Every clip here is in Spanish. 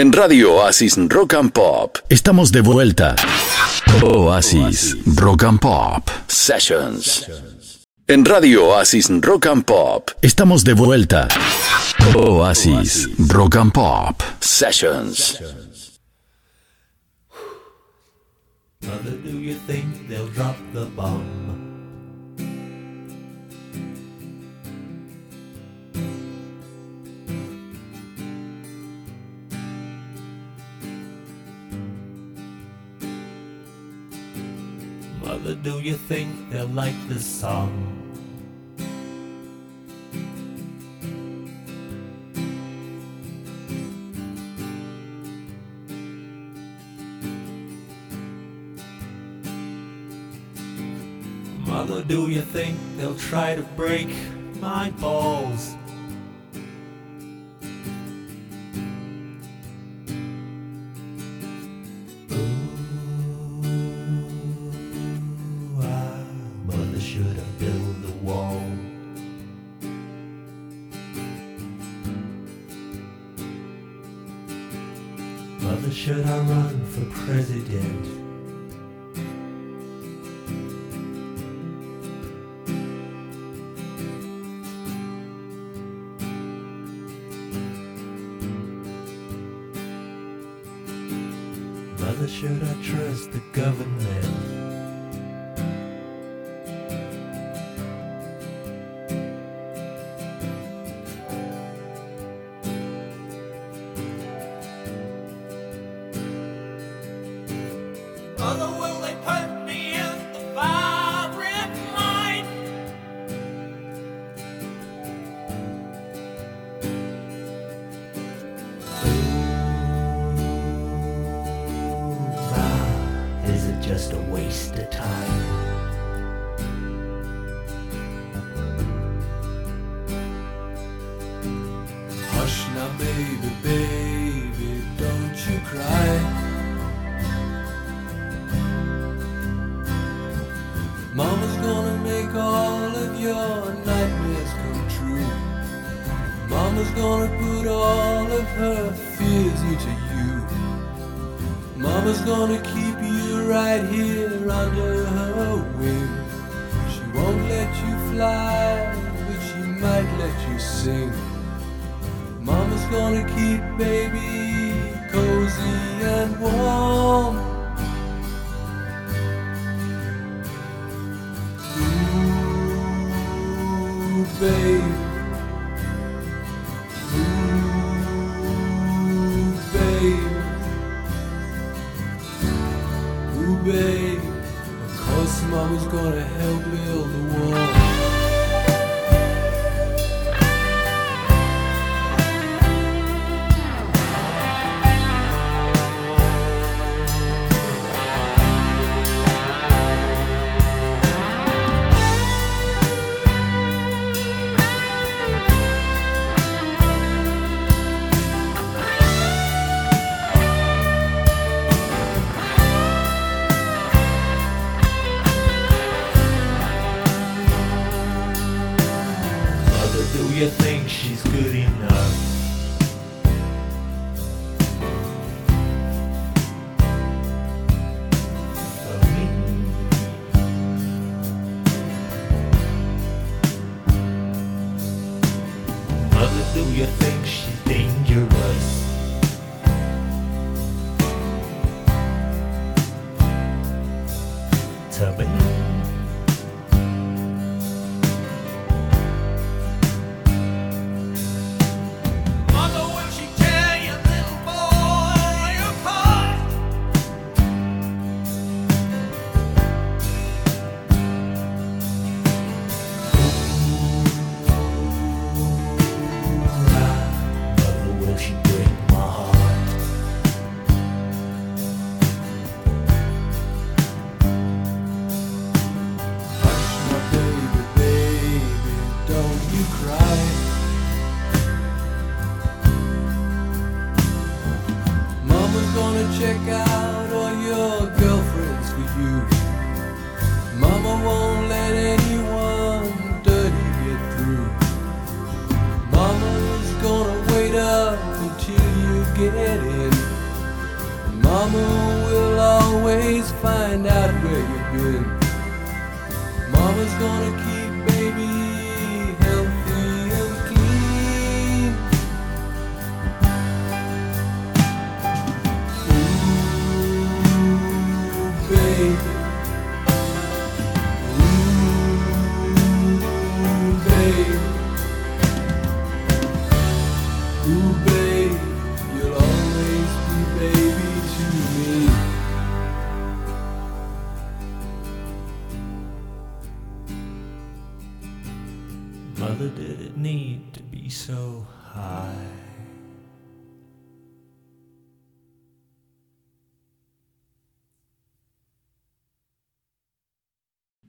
En Radio Oasis Rock and Pop estamos de vuelta. Oasis Rock and Pop Sessions. En Radio Oasis Rock and Pop estamos de vuelta. Oasis Rock and Pop Sessions. Mother, do you think they'll drop the bomb? Mother, do you think they'll like this song? Mother, do you think they'll try to break my balls? Just a waste of time? Hush now, baby, baby, don't you cry. Mama's gonna make all of your nightmares come true. Mama's gonna put all of her fears into you. Mama's gonna keep right here under her wing. She won't let you fly,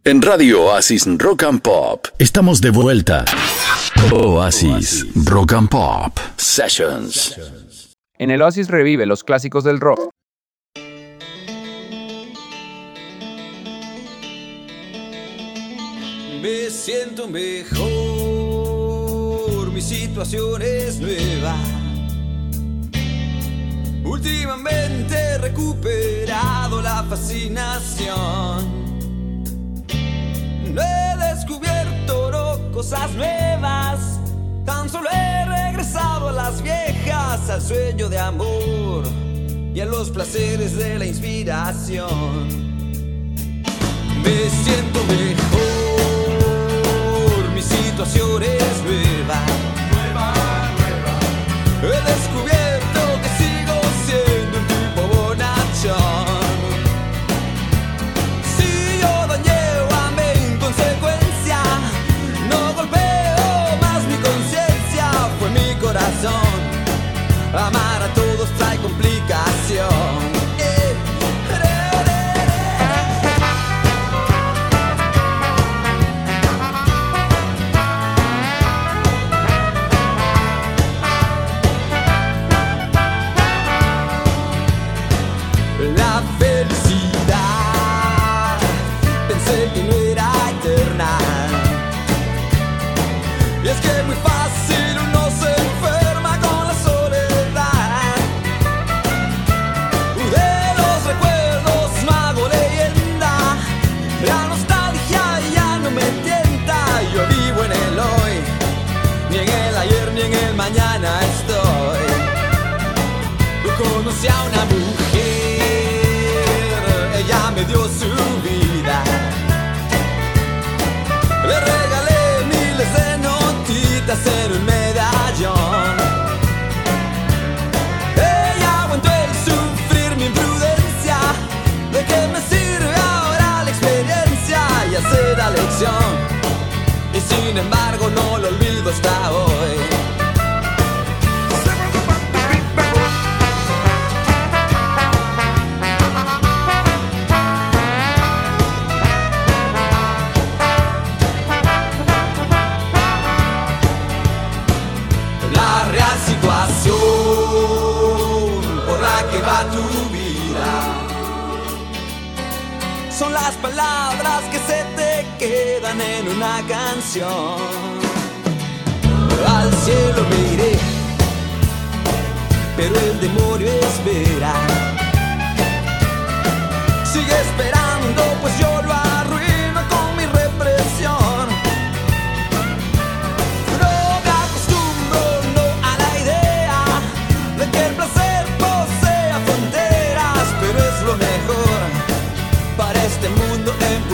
En Radio Oasis Rock and Pop estamos de vuelta. Oasis Rock and Pop Sessions. En el Oasis revive los clásicos del rock. Me siento mejor, mi situación es nueva. Últimamente he recuperado la fascinación. No he descubierto cosas nuevas, tan solo he regresado a las viejas, al sueño de amor y a los placeres de la inspiración. Me siento mejor, mi situación es nueva. He descubierto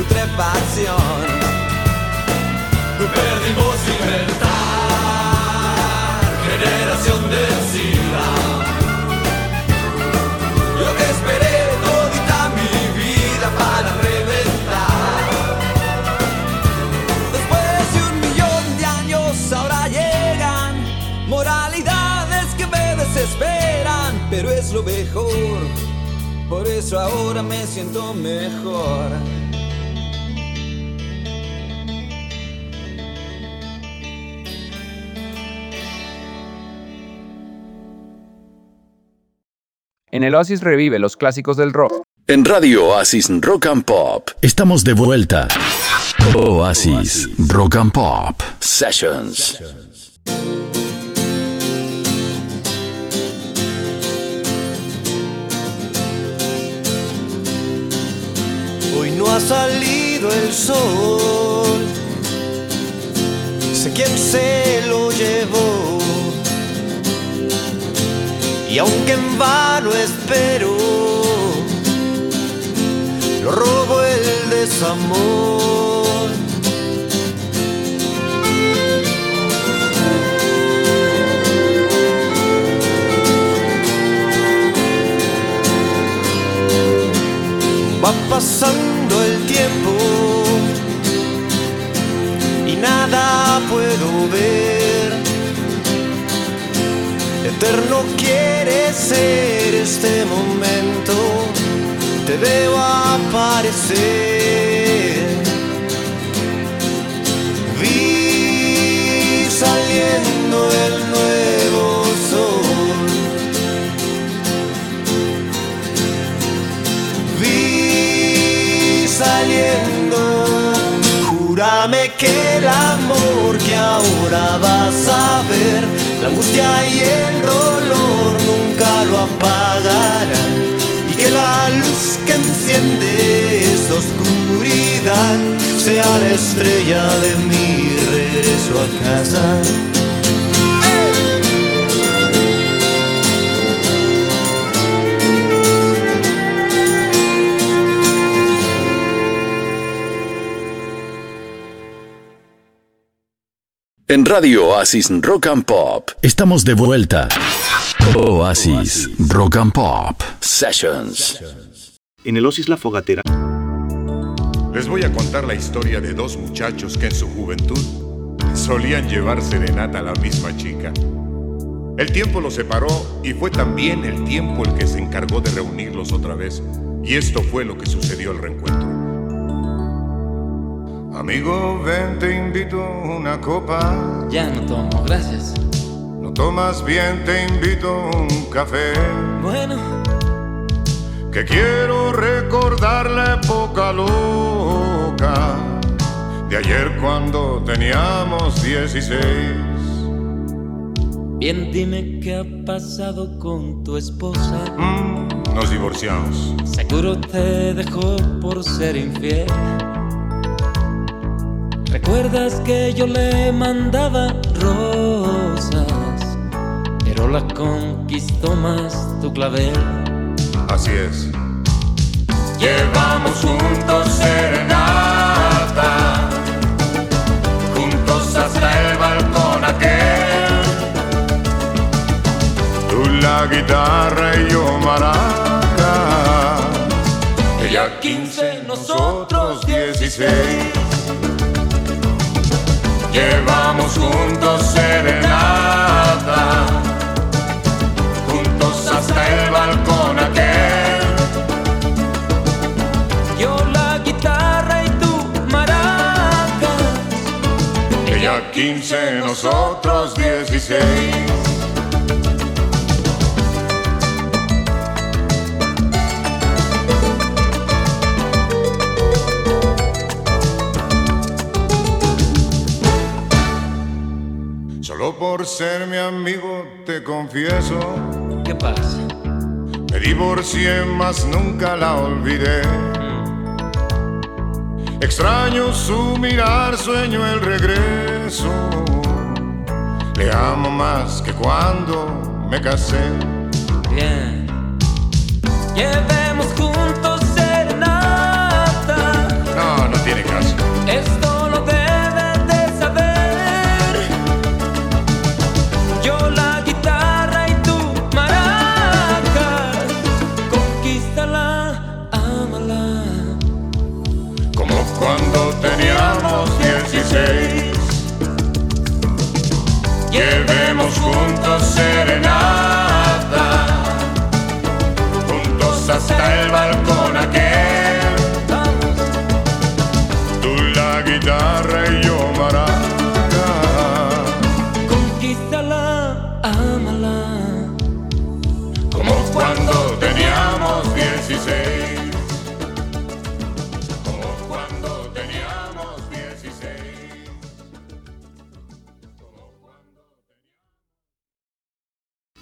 putrefacción. Perdimos libertad, generación del SIDA. Yo esperé todita mi vida para reventar. Después de un millón de años ahora llegan moralidades que me desesperan, pero es lo mejor. Por eso ahora me siento mejor. En el Oasis revive los clásicos del rock. En Radio Oasis Rock and Pop estamos de vuelta. Oasis Rock and Pop Sessions. Hoy no has salido el sol. Sé quién se lo llevó. Y aunque en vano espero, lo robo el desamor. Va pasando el tiempo y nada puedo ver. Eterno quiere ser este momento, te veo aparecer. Vi saliendo el nuevo sol. Vi saliendo. Júrame que el amor que ahora vas a ver, la angustia y el dolor nunca lo apagarán. Y que la luz que enciende esta oscuridad sea la estrella de mi regreso a casa. En Radio Oasis Rock and Pop estamos de vuelta. Oasis Rock and Pop Sessions. En el Oasis La Fogatera. Les voy a contar la historia de dos muchachos que en su juventud solían llevar serenata a la misma chica. El tiempo los separó y fue también el tiempo el que se encargó de reunirlos otra vez. Y esto fue lo que sucedió al reencuentro. Amigo, ven, te invito una copa. Ya no tomo, gracias. No tomas bien, te invito un café. Bueno, Que quiero recordar la época loca de ayer cuando teníamos 16. bien dime qué ha pasado con tu esposa. Mm, nos divorciamos. Seguro te dejó por ser infiel. ¿Recuerdas que yo le mandaba rosas? Pero la conquistó más tu clavel. Así es. Llevamos juntos serenata, juntos hasta el balcón aquel. Tú la guitarra y yo maraca. Ella 15, nosotros 16. Llevamos juntos serenata, juntos hasta el balcón aquel. Yo la guitarra y tú maracas. Ella 15, nosotros 16. Por ser mi amigo te confieso, ¿Qué pasa? me divorcié, mas nunca la olvidé. Extraño su mirar, sueño el regreso. Le amo más que cuando me casé. Bien. Llevemos juntos serenata. No, no tiene caso. Esto 16. Llevemos juntos serenata, juntos hasta el balcón aquel. Tú la guitarra y yo maraca. Conquístala, ámala. Como cuando teníamos 16.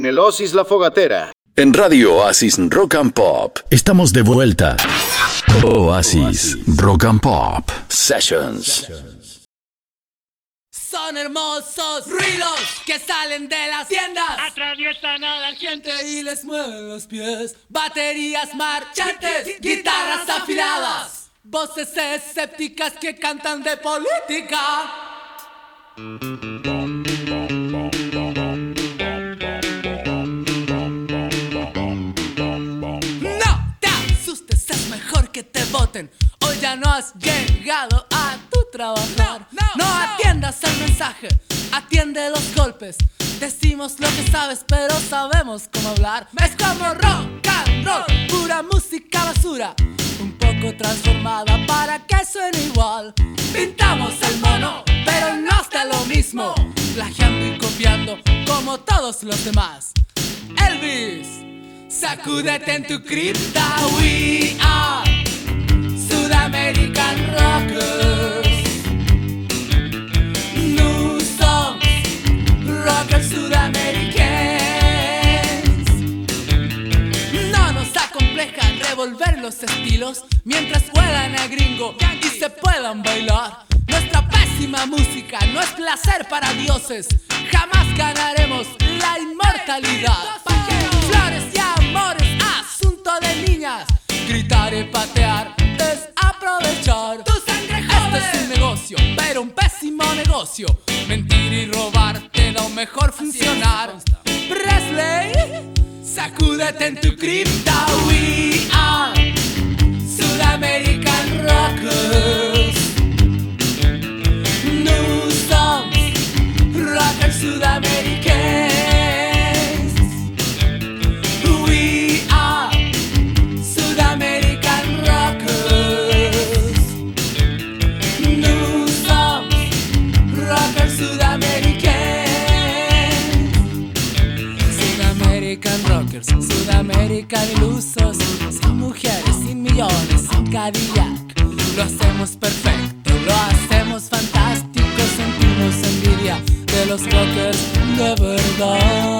en el Oasis La Fogatera. En Radio Oasis Rock and Pop. Estamos de vuelta. Oasis Rock and Pop Sessions. Son hermosos ruidos que salen de las tiendas. Atraviesan a la gente y les mueven los pies. Baterías marchantes, guitarras afiladas. Voces escépticas que cantan de política. que te voten. Hoy ya no has llegado a tu trabajar. No, atiendas el mensaje, atiende los golpes. Decimos lo que sabes, pero sabemos cómo hablar. Es como rock and roll, pura música basura. Un poco transformada para que suene igual. Pintamos el mono, pero no está lo mismo. Plagiando y copiando como todos los demás. Elvis, sacúdete en tu cripta. We are. American Rockers. Nous sommes rockers sudamericanos. No nos acompleja revolver los estilos mientras juegan a gringo y se puedan bailar. Nuestra pésima música no es placer para dioses. Jamás ganaremos la inmortalidad. Flores y amores, asunto de niñas. Gritar y patear es aprovechar tu sangre joven. Este es un negocio, pero un pésimo negocio. Mentir y robar te da un mejor funcionar. Presley, sacúdete en tu cripta. We are Sudamerican Rockers. No somos rockers sudamericanos. América de lusos, sin mujeres, sin millones, sin Cadillac. Lo hacemos perfecto, lo hacemos fantástico, sentimos envidia de los rockers de verdad.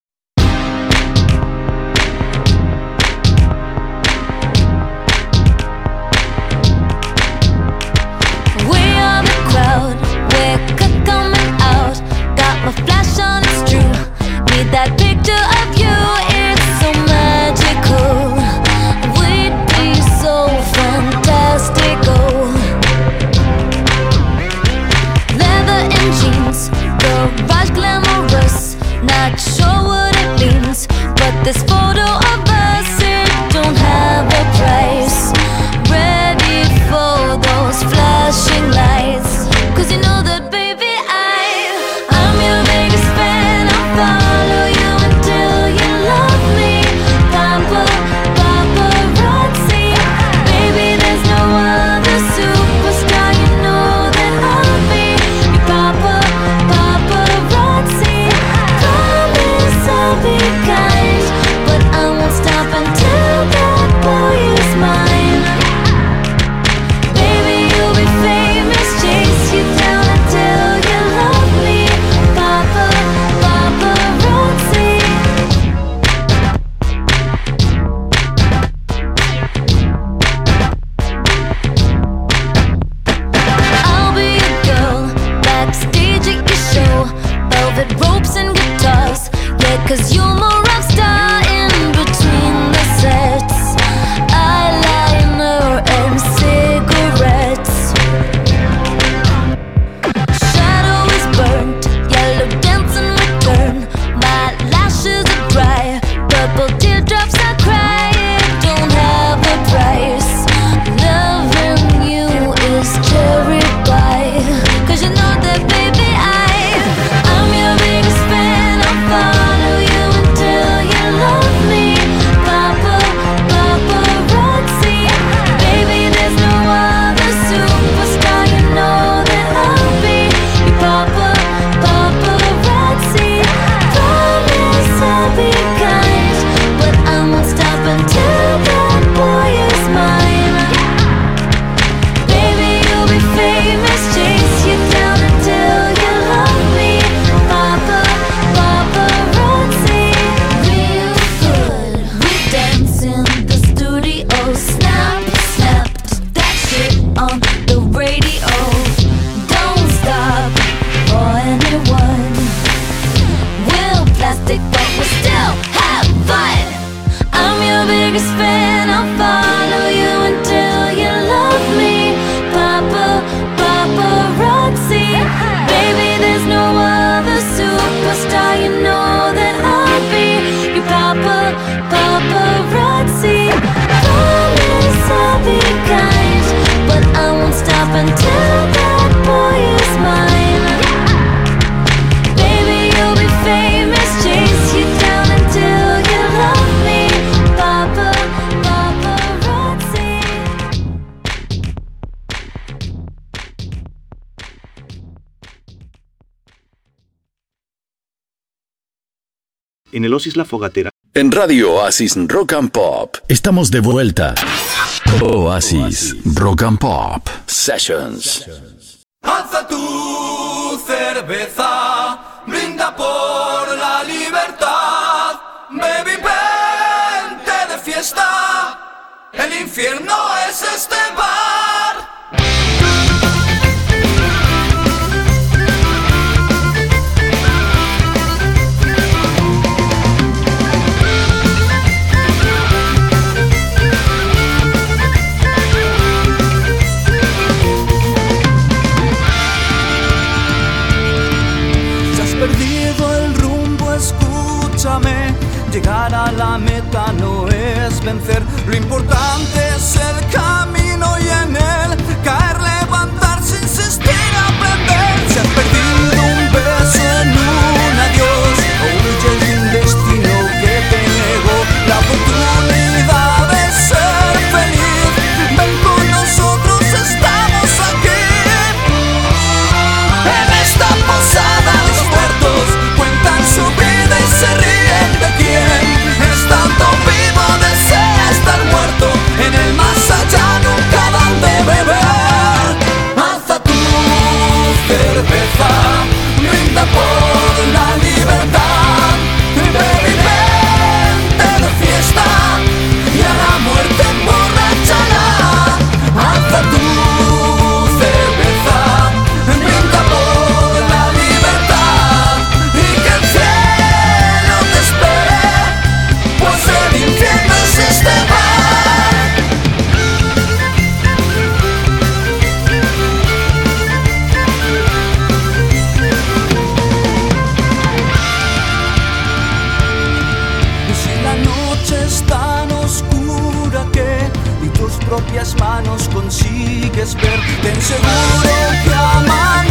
en el Oasis La Fogatera. En Radio Oasis Rock and Pop. Estamos de vuelta. Oasis, Rock and Pop Sessions. Alza tu cerveza, brinda por la libertad, baby, vente de fiesta. El infierno es este. Lo importante es el cambio. tus propias manos consigues ver. Te aseguro que amar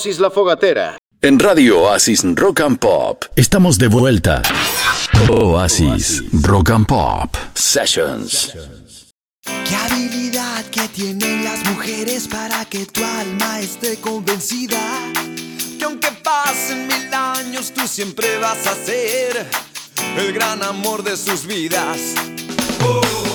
Oasis La Fogatera. En Radio Oasis Rock and Pop. Estamos de vuelta. Oasis, Rock and Pop Sessions. Qué habilidad que tienen las mujeres para que tu alma esté convencida. Que aunque pasen mil años, tú siempre vas a ser el gran amor de sus vidas. Oh.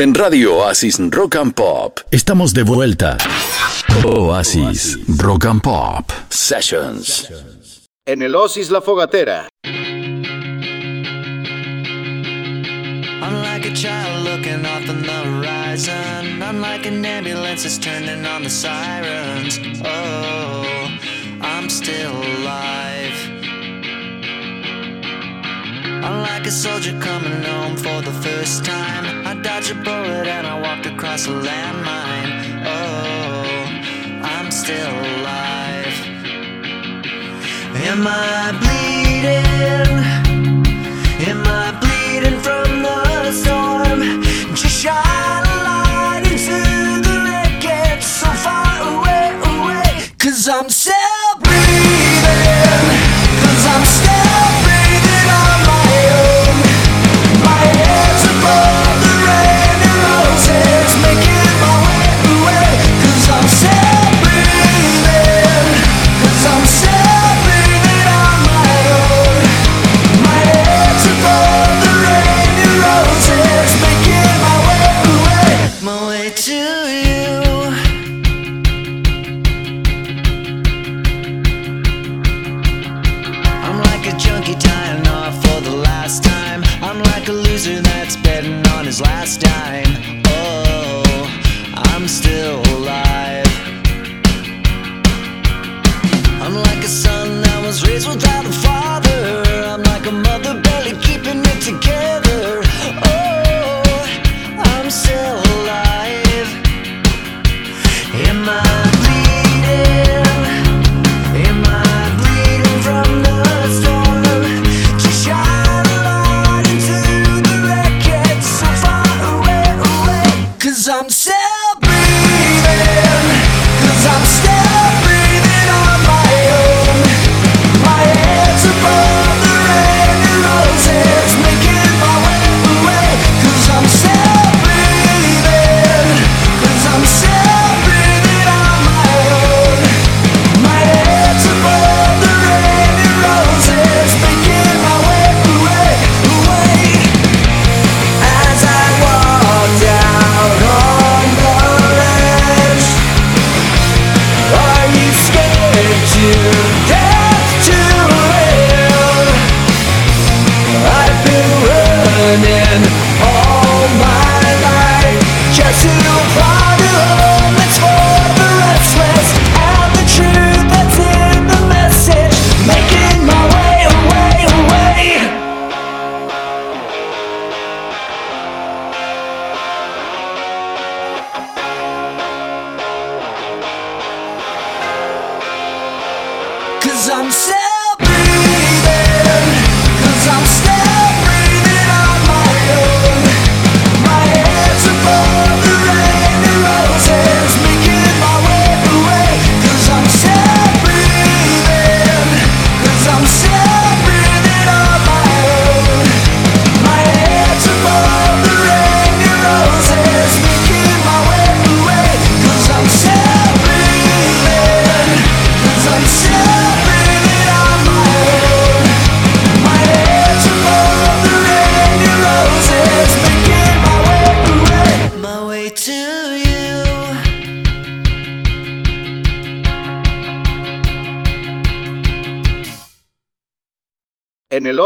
En Radio Oasis Rock and Pop. Estamos de vuelta. Oasis Rock and Pop Sessions. En el Oasis La Fogatera. I'm like a child looking off on the horizon. I'm like an ambulance that's turning on the sirens. Oh, I'm still alive. I'm like a soldier coming home for the first time. I dodged a bullet and I walked across a landmine. Oh, I'm still alive. Am I bleeding?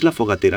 isla fogatera